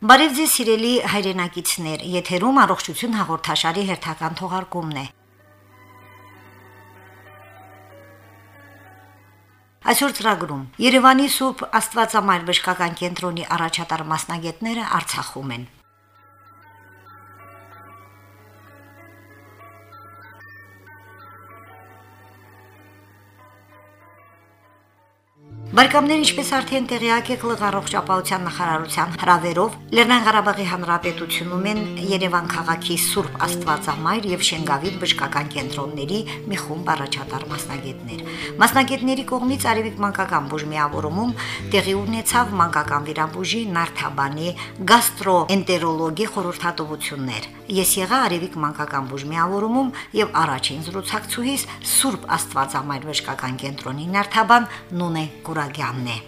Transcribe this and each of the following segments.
Բարև ձեզ սիրելի հայրենակիցներ, եթերում առողջություն հաղորդաշարի հերթական թողարկումն է։ Այսօր ծրագրում. Երևանի Սուրբ Աստվածամայր բժշկական կենտրոնի առաջատար մասնագետները Արցախում են։ Բարգամներ ինչպես արդեն տեղյակ եք ԼՂ առողջապահության նախարարության հրավերով Լեռնային Ղարաբաղի Հանրապետությունում են Երևան քաղաքի Սուրբ Աստվածամայր եւ Շենգավիթ բժշկական կենտրոնների մի խումբ առաջատար մասնագետներ։ Մասնագետների կողմից Արևիկ մանկական բուժմիավորումում տեղի ունեցավ մանկական վիրաբուժի նարթաբանի գաստրոէնտերոլոգի խորհրդատվություններ։ Ես եղա Արևիկ մանկական բուժմիավորումում եւ առաջին զրուցակցուհիս Սուրբ Աստվածամայր բժշկական կենտրոնի նարթաբան Նունե Գուր Ղուրագյանն է։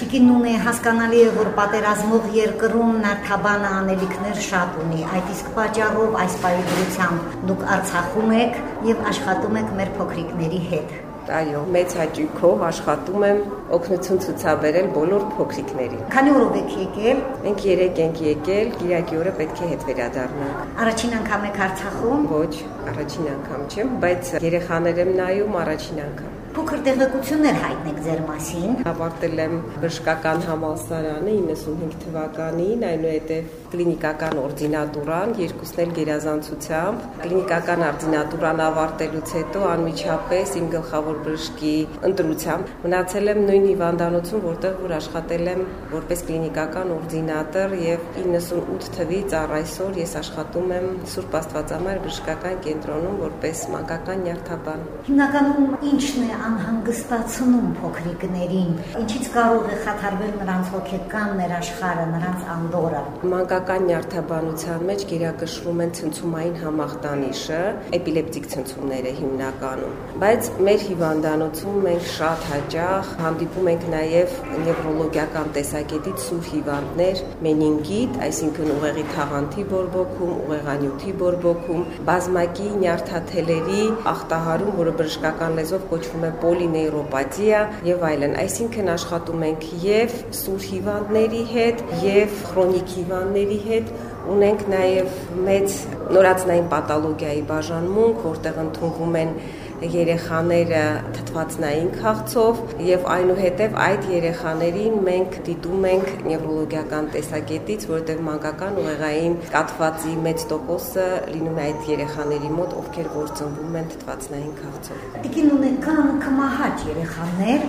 Տիկինուն է հասկանալի է, որ պատերազմող երկրում նարթաբանը անելիքներ շատ ունի։ Այդ իսկ պատճառով այս պայմանությամբ դուք Արցախում եք եւ աշխատում եք մեր փոքրիկների հետ։ Այո, մեծ հաճույքով աշխատում եմ օգնություն ցուցաբերել բոլոր փոքրիկներին։ Քանի օրով եք եկել։ Մենք 3 ենք եկել, Կիրակի օրը պետք է հետ վերադառնանք։ Առաջին անգամ եք Արցախում։ Ոչ, առաջին անգամ չեմ, բայց երեխաներ եմ նայում առաջին անգամ փոքր տեղեկություններ հայտնեք ձեր մասին։ Ավարտել եմ բժշկական համալսարանը 95 թվականին, այնուհետև կլինիկական օրդինատուրան, երկուսն էլ գերազանցությամբ։ Կլինիկական օրդինատուրան ավարտելուց հետո անմիջապես իմ գլխավոր բժշկի ընտրությամբ մնացել եմ նույն հիվանդանոցում, որտեղ որ աշխատել եմ որպես կլինիկական օրդինատոր եւ 98 թվից առ այսօր ես աշխատում եմ Սուրբ Աստվածամայր բժշկական կենտրոնում որպես մանկական նյարդաբան։ Հիմնականում ի՞նչն է անհանգստացնում փոքրիկներին։ Ինչից կարող է խաթարվել նրանց հոգեկան ներաշխարը, նրանց անդորը։ Մանկական նյարդաբանության մեջ գերակշռում են ցնցումային համախտանիշը, էպիլեպտիկ ցնցումները հիմնականում, բայց մեր հիվանդանոցում մենք շատ հաճախ հանդիպում ենք նաև նևրոլոգիական տեսակետից սուր հիվանդներ, մենինգիտ, այսինքն ուղեղի թաղանթի բորբոքում, ուղեղանյութի բորբոքում, բազմակի նյարդաթելերի ախտահարում, որը բժշկական լեզվով կոչվում է պոլինեյրոպաթիա եւ այլն։ Այսինքն աշխատում ենք եւ սուր հիվանդների հետ եւ քրոնիկ հիվանդների հետ ունենք նաև մեծ նորածնային պաթոլոգիայի բաժանմունք, որտեղ ընդունվում են երեխաները թթվածնային քաղցով եւ այնուհետեւ այդ երեխաներին մենք դիտում ենք նևրոլոգիական տեսակետից, որտեղ մանկական ուղեղային կաթվածի մեծ տոկոսը լինում է այդ երեխաների մոտ, ովքեր որ ծնվում են թթվածնային քաղցով։ Տիկին ունեկան կմահաճ երեխաներ,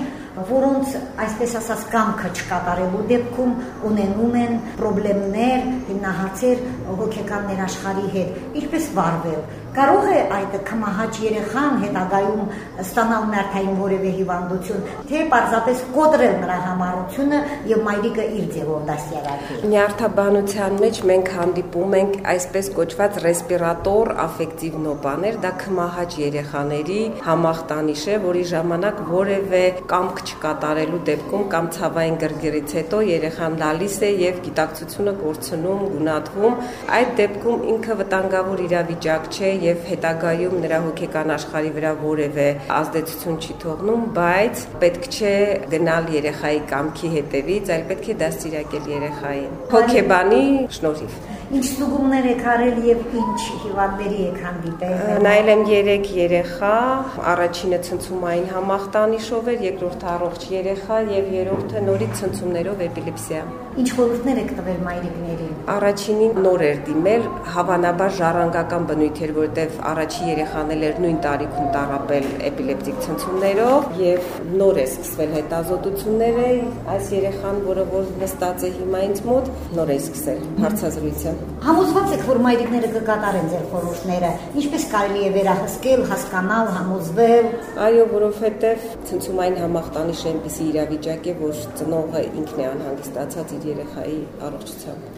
որոնց այսպես ասած կամքը չկատարելու դեպքում ունենում են խնդիրներ, հիմնահարցեր հոգեկան ներաշխարի հետ։ Ինչպես վարվել Կարող է այդ կմահաճ երեխան հետագայում ստանալ նյարդային որևէ հիվանդություն, թե պարզապես կոտրել նրա համառությունը եւ մայրիկը իր ձևով դասյարակի։ Նյարդաբանության մեջ մենք հանդիպում ենք այսպես կոչված ռեսպիրատոր աֆեկտիվ նոպաներ, դա կմահաճ երեխաների համախտանիշ է, որի ժամանակ որևէ կամք չկատարելու դեպքում կամ ցավային գրգռից հետո երեխան լալիս է եւ գիտակցությունը կորցնում, գունատվում, այդ դեպքում ինքը վտանգավոր իրավիճակ չէ եւ հետագայում նրա հոգեկան աշխարհի վրա որևէ ազդեցություն չի թողնում, բայց պետք չէ գնալ երեխայի կամքի հետևից, այլ պետք է դաստիարակել երեխային։ Հոգեբանի շնորհիվ։ Ինչ ստուգումներ եք արել եւ ինչ հիվանդների եք հանդիպել։ Նայել եմ 3 երեխա, առաջինը ցնցումային համախտանիշով էր, երկրորդը առողջ երեխա եւ երրորդը նորից ցնցումներով էպիլեպսիա։ Ինչ խորհուրդներ եք տվել մայրիկներին։ Առաջինին նոր էր դիմել, հավանաբար ժառանգական բնույթ էր, որտեվ առաջի երեխան էր նույն տարիքում տարապել էպիլեպտիկ ցնցումներով եւ նոր է սկսվել հետազոտությունները, այս երեխան, որը որ նստած է հիմա ինձ մոտ, նոր է սկսել հարցազրույցը։ Համոզված եք, որ մայրիկները կկատարեն ձեր խորհուրդները, ինչպես կարելի է վերահսկել, հասկանալ, համոզվել։ Այո, որովհետև ցնցումային համախտանիշը այնպիսի իրավիճակ է, որ ծնողը ինքն է անհանգստացած իր երեխայի առողջությամբ։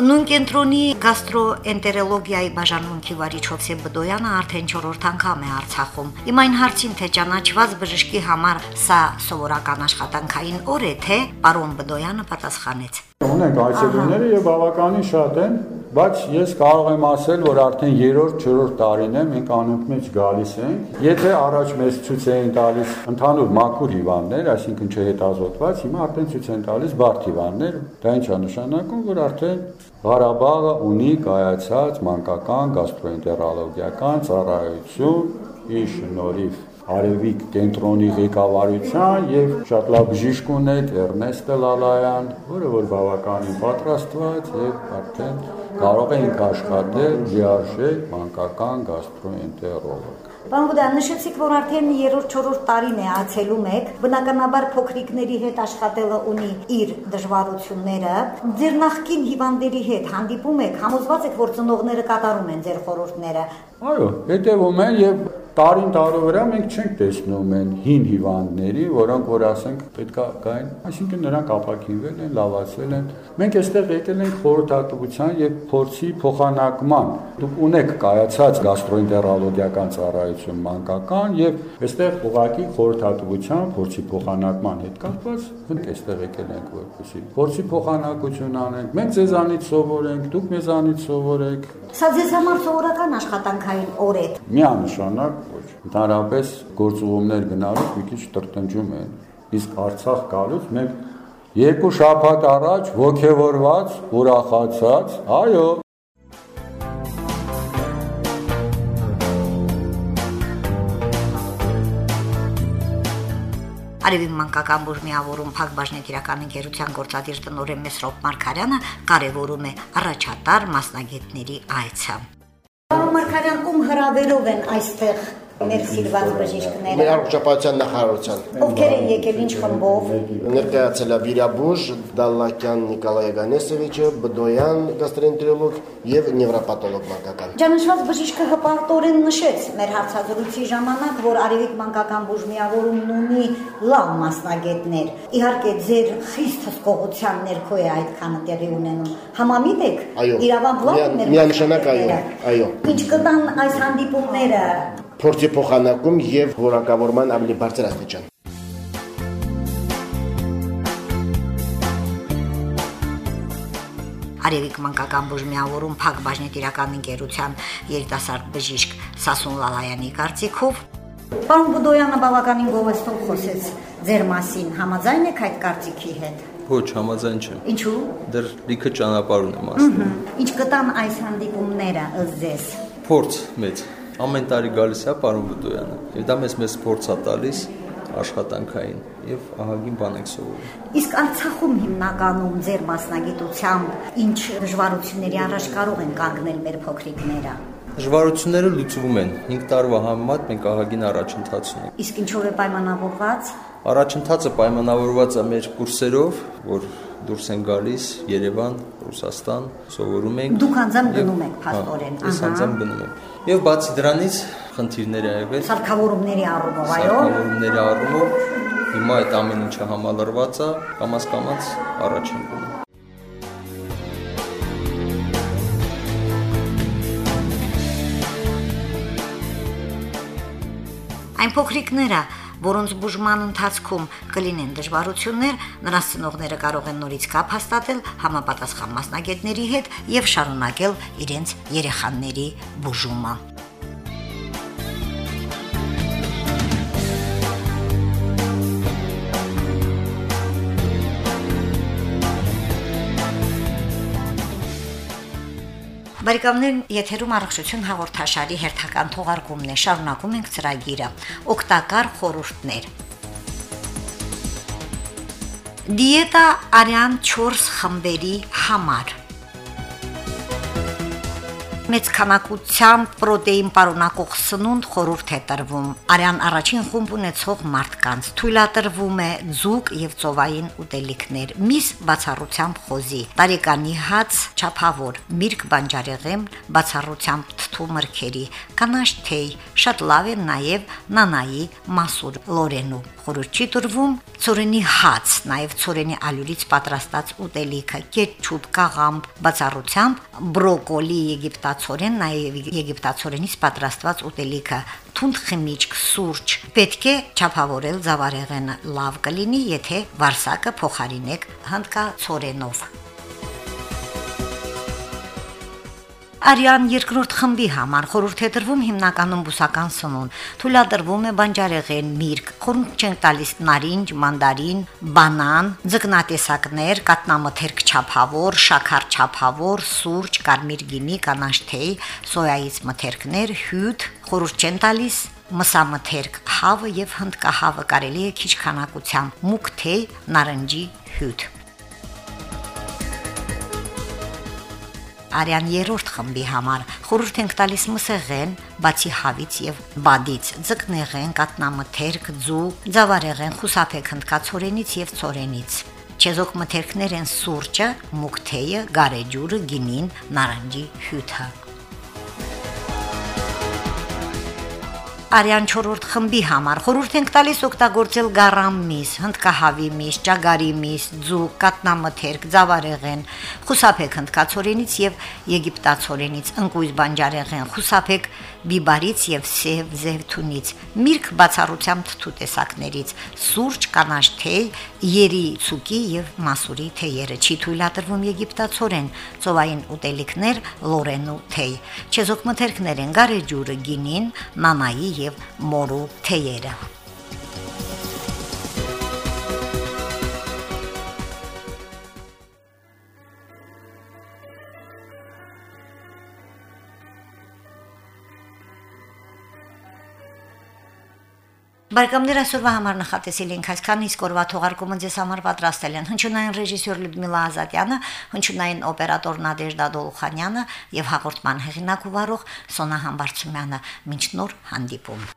Նույն կենտրոնի գաստրոէնտերոլոգիայի բաժանմունքի վարիչ Հովսեփ Բդոյանը արդեն 4-րդ անգամ է Արցախում։ Իմ այն հարցին, թե ճանաչված բժշկի համար սա սովորական աշխատանքային օր է, թե պարոն Բդոյանը պատասխանեց. Ունենք այցելուները եւ բավականին շատ են բայց ես կարող եմ ասել, որ արդեն 3-րդ, 4-րդ տարին է մենք անունդ մեջ գալիս ենք։ Եթե առաջ մեզ ցույց էին տալիս ընդհանուր մաքուր հիվանդներ, այսինքն չհետազոտված, հիմա արդեն ցույց են տալիս բարդ հիվանդներ, դա ինչ է նշանակում, որ արդեն Ղարաբաղը ունի կայացած մանկական գաստրոենտերոլոգիական ծառայություն իր շնորհիվ Արևիկ կենտրոնի ղեկավարության եւ շատ լավ բժիշկ ունեք Էրնեստը Լալայան, որը որ բավականին պատրաստված եւ արդեն կարող ենք աշխատել լիարժեք մանկական գաստրոենտերոլոգ։ Պարոն Բուդան, նշեցիք, որ արդեն 3-4 տարին է ացելում եք, բնականաբար փոքրիկների հետ աշխատելը ունի իր դժվարությունները։ Ձեր նախկին հիվանդների հետ հանդիպում եք, համոզված եք, որ ծնողները կատարում են ձեր խորհուրդները։ Այո, հետևում են եւ տարին տարու վրա մենք չենք տեսնում են հին հիվանդների, որոնք որ ասենք պետքա գային, այսինքն նրանք ապակինվել են, լավացել են։ Մենք այստեղ եկել ենք խորհրդատվության եւ փորձի փոխանակման։ Դուք ունեք կայացած գաստրոենտերոլոգիական ծառայություն մանկական եւ այստեղ ուղակի խորհրդատվության փորձի փոխանակման հետ կապված մենք այստեղ եկել ենք որպեսզի փորձի փոխանակություն անենք։ Մենք ձեզանից սովորենք, դուք մեզանից սովորեք։ Սա ձեզ համար սովորական աշխատանքային օր է։ Միանշանակ ոչ։ Ընդհանրապես գործողումներ գնալուց մի քիչ տրտնջում են։ Իսկ Արցախ գալուց մենք երկու շաբաթ առաջ ողջևորված, ուրախացած, այո, Արևի մանկական բուժմիավորում Փակ բաժնետիրական ընկերության գործադիր տնօրեն Մեսրոպ Մարկարյանը կարևորում է առաջատար մասնագետների այցը։ Պարոն Մարկարյան, ում հրավերով են այստեղ մեր սիրված բժիշկները։ Մեր առողջապահության նախարարության։ Ովքեր են եկել ինչ խմբով։ Ներկայացել է Վիրաբուժ, Դալլակյան Նիկոլայ Գանեսովիչը, Բդոյան գաստրոենտերոլոգ եւ նևրոպաթոլոգ մանկական։ Ճանաչված բժիշկը հպարտորեն նշեց մեր հարցազրույցի ժամանակ, որ Արևիկ մանկական բուժմիավորումն ունի լավ մասնագետներ։ Իհարկե ձեր խիստ հսկողության ներքո է այդքանը տեղի ունենում։ Համամիտ եք։ մեր։ Միանշանակ այո, այո։ Ինչ կտան այս հանդիպումները փորձի փոխանակում եւ որակավորման ավելի բարձր աստիճան։ Արևիկ մանկական բուժմիավորում Փակ բաժնետիրական ընկերության երիտասարդ բժիշկ Սասուն Լալայանի կարծիքով Պարոն Բուդոյանը բավականին գովեստով խոսեց ձեր մասին, համաձայն եք այդ կարծիքի հետ։ Ոչ, համաձայն չեմ։ Ինչու։ Դեռ լիքը ճանապարհ ունեմ ասում։ Ինչ կտան այս հանդիպումները ըստ ձեզ։ Փորձ մեծ ամեն տարի գալիս է պարոն Բուդոյանը եւ դա մեզ մեզ փորձ է տալիս աշխատանքային եւ ահագին բան եք սովորում։ Իսկ Արցախում հիմնականում ձեր մասնագիտությամբ ինչ դժվարությունների առաջ կարող են կանգնել մեր փոքրիկները։ Դժվարությունները լուծվում են։ 5 տարվա համեմատ մենք ահագին առաջընթաց ունենք։ Իսկ ինչով է պայմանավորված։ Առաջընթացը պայմանավորված է մեր կուրսերով, որ դուրս են գալիս Երևան, Ռուսաստան, սովորում ենք։ Դուք անձամբ գնում եք փաստորեն, ահա։ Ես անձամբ գնում եմ։ Եվ բացի դրանից խնդիրներ ա եղել։ Սարքավորումների առումով, այո։ Սարքավորումների առումով հիմա այդ ամեն ինչը համալրված է, կամած կամած առաջ են գնում։ Այն փոքրիկները, որոնց բուժման ընթացքում կլինեն դժվարություններ, նրանց ծնողները կարող են նորից կապ հաստատել համապատասխան մասնագետների հետ եւ շարունակել իրենց երեխաների բուժումը։ Բարեկամներ, եթերում առողջություն հաղորդաշարի հերթական թողարկումն է։ Շարունակում ենք ծրագիրը։ Օգտակար խորհուրդներ։ Դիետա արյան 4 խմբերի համար մեծ քանակությամբ պրոտեին պարունակող սնունդ խորհուրդ է տրվում։ Արյան առաջին խումբ ունեցող մարդկանց թույլատրվում է ձուկ եւ ծովային ուտելիքներ, միս բացառությամբ խոզի, տարեկանի հաց, չափավոր, միրգ բանջարեղեն, բացառությամբ թթու մրգերի, կանաչ թեյ, շատ լավ է նաեւ նանայի մասուր լորենու խորհուրդ չի տրվում ծորենի հաց, նաև ծորենի ալյուրից պատրաստած ուտելիքը, կետչուպ, կաղամբ, բացառությամբ բրոկոլի եգիպտացորեն, նաև եգիպտացորենից պատրաստված ուտելիքը, թունդ խմիչք, սուրճ։ Պետք է չափավորել զավարեղենը։ Լավ կլինի, եթե վարսակը փոխարինեք հնդկա ծորենով։ Արյան երկրորդ խմբի համար խորհուրդ է տրվում հիմնականում բուսական սնունդ։ Թույլատրվում է բանջարեղեն, միրգ, խորհուրդ չեն տալիս նարինջ, մանդարին, բանան, ձկնատեսակներ, կատնամթերք չափավոր, շաքար չափավոր, սուրճ, կարմիր գինի, կանաչ թեյ, սոյայից մթերքներ, հյութ, խորհուրդ չեն տալիս մսամթերք, հավը եւ հնդկահավը կարելի է քիչ քանակությամբ, մուկ թեյ, նարնջի հյութ։ Արյան երրորդ խմբի համար. Խորհուրդ ենք տալիս մսեղեն, բացի հավից եւ բադից, ձկնեղեն, կատնամթերք, ձու, ձավարեղեն, խուսափեք հնդկացորենից եւ ծորենից։ Չեզոք մթերքներ են սուրճը, մուկ թեյը, գարեջուրը, գինին, նարնջի հյութը։ Արյան 4-րդ խմբի համար. Խորհուրդ ենք տալիս օգտագործել գարամ միս, հնդկահավի միս, ճագարի միս, ձուկ, կատնամթերք, ձավարեղեն, խուսափեք հնդկացորենից եւ եգիպտացորենից, ընկույզ բանջարեղեն, խուսափեք բիբարից եւ սև զեյթունից, միրգ բացառությամբ թթու տեսակներից, սուրճ, կանաչ թեյ, երի, ցուկի եւ մասուրի թեյերը չի թույլատրվում եգիպտացորեն, ծովային ուտելիքներ, լորենու թեյ։ Չեզոք մթերքներ են գարեջուրը, գինին, նանայի եւ մորու թեյերը։ Բարեկամներ այսօրվա համար նախատեսել ենք այսքան իսկ օրվա թողարկումը ձեզ համար պատրաստել են հնչյունային ռեժիսոր Լյուդմիլա Ազատյանը, հնչյունային օպերատոր Նադեժդա Դոլխանյանը եւ հաղորդման հեղինակ ու վարող Սոնա Համբարձումյանը։ Մինչ նոր հանդիպում։